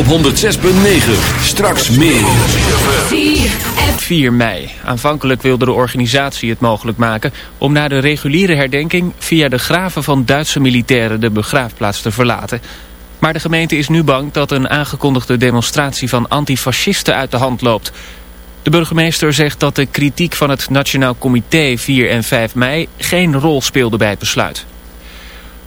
Op 106.9, straks meer. 4 mei. Aanvankelijk wilde de organisatie het mogelijk maken om na de reguliere herdenking via de graven van Duitse militairen de begraafplaats te verlaten. Maar de gemeente is nu bang dat een aangekondigde demonstratie van antifascisten uit de hand loopt. De burgemeester zegt dat de kritiek van het Nationaal Comité 4 en 5 mei geen rol speelde bij het besluit.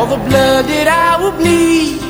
all the blood that I will bleed.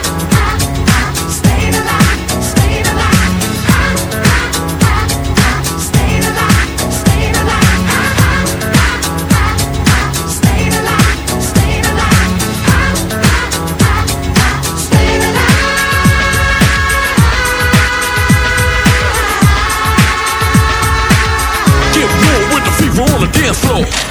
Floor.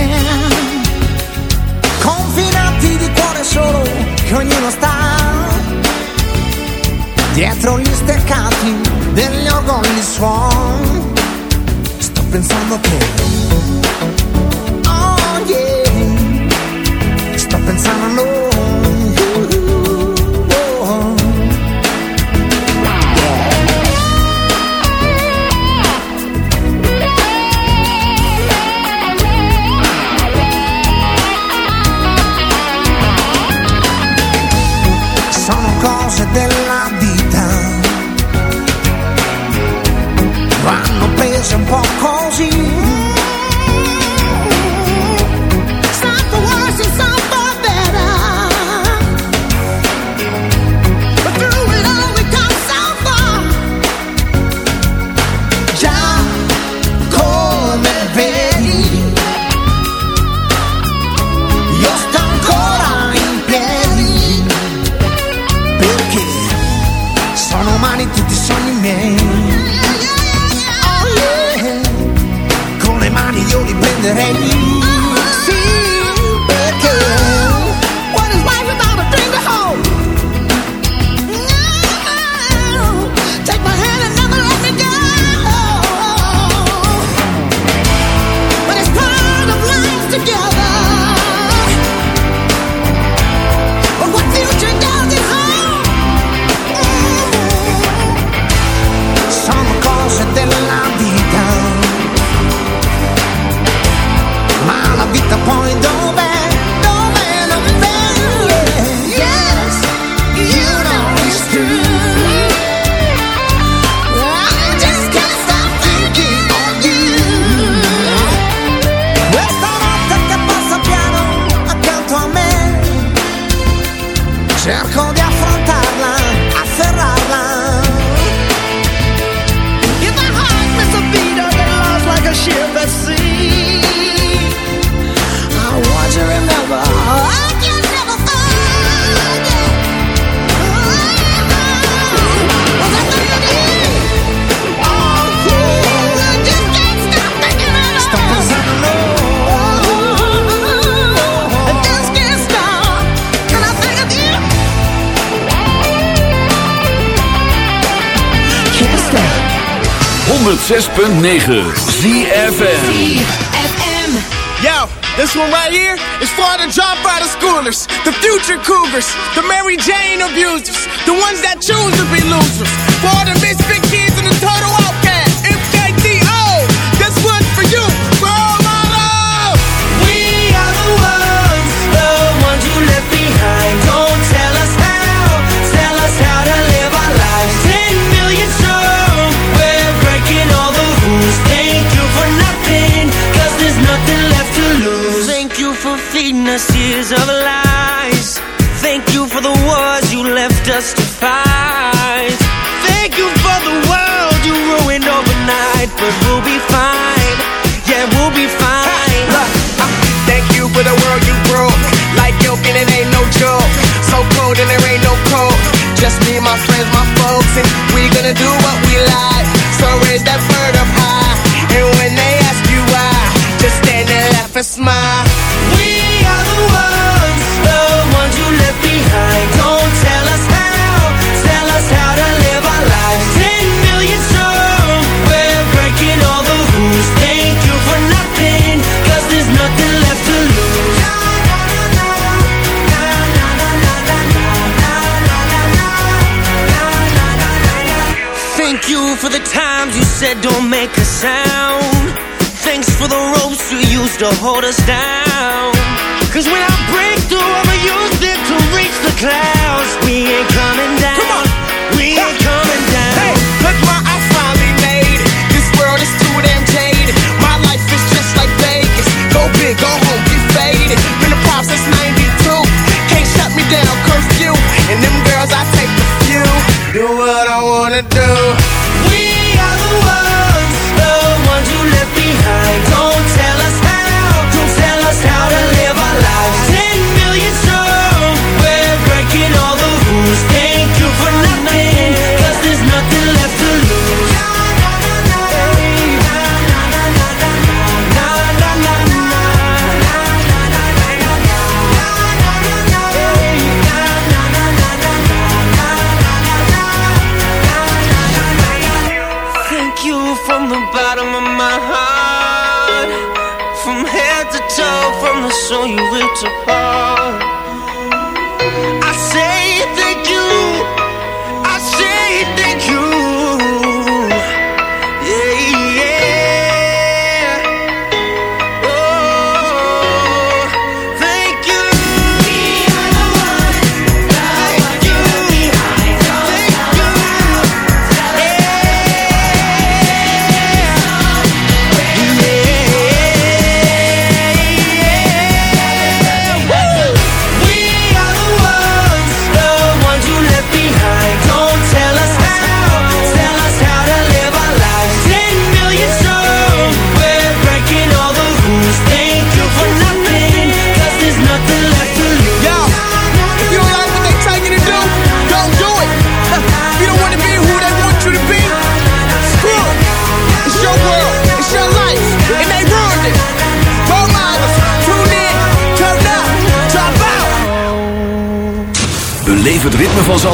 wrong. Step inside my. 106.9 ZFM. Yo, this one right here is for the drop out of schoolers, the future cougars, the Mary Jane abusers, the ones that choose to be losers, for the We're gonna do what we to hold us down. Cause when I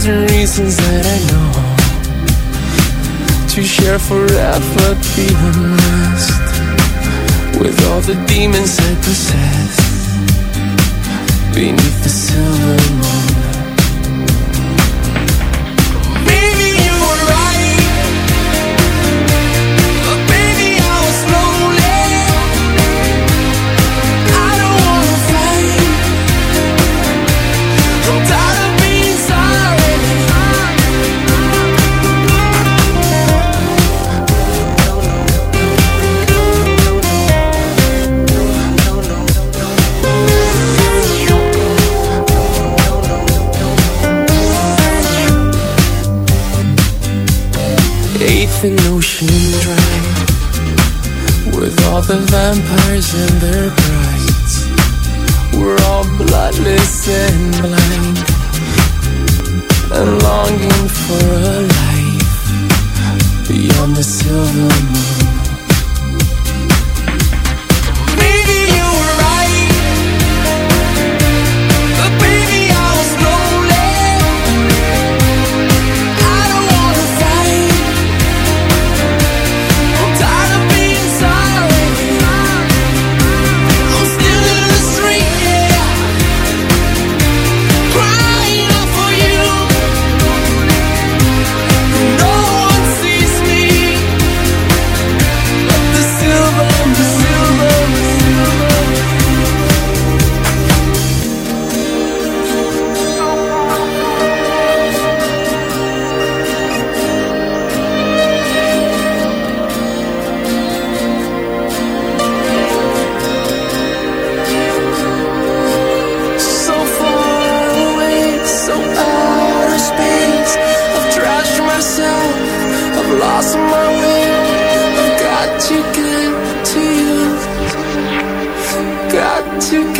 thousand reasons that I know To share forever the unrest With all the demons I possess Beneath the silver moon. and to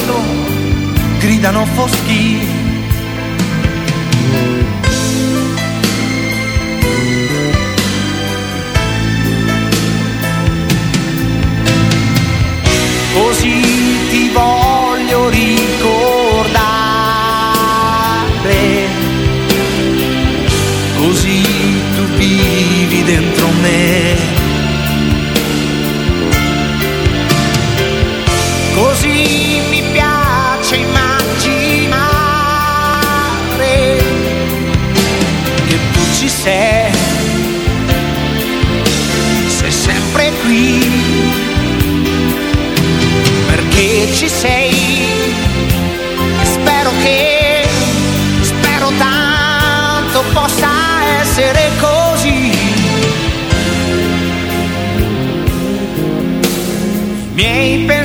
guida non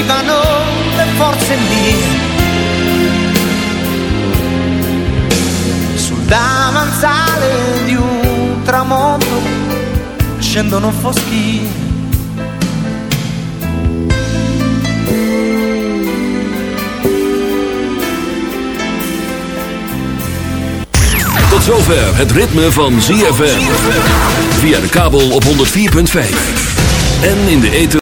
Arrivano le forze mie. Sul davanzale di un tramonto scendono foschi. Tot zover het ritme van ZFM. Via de kabel op 104.5. En in de eten.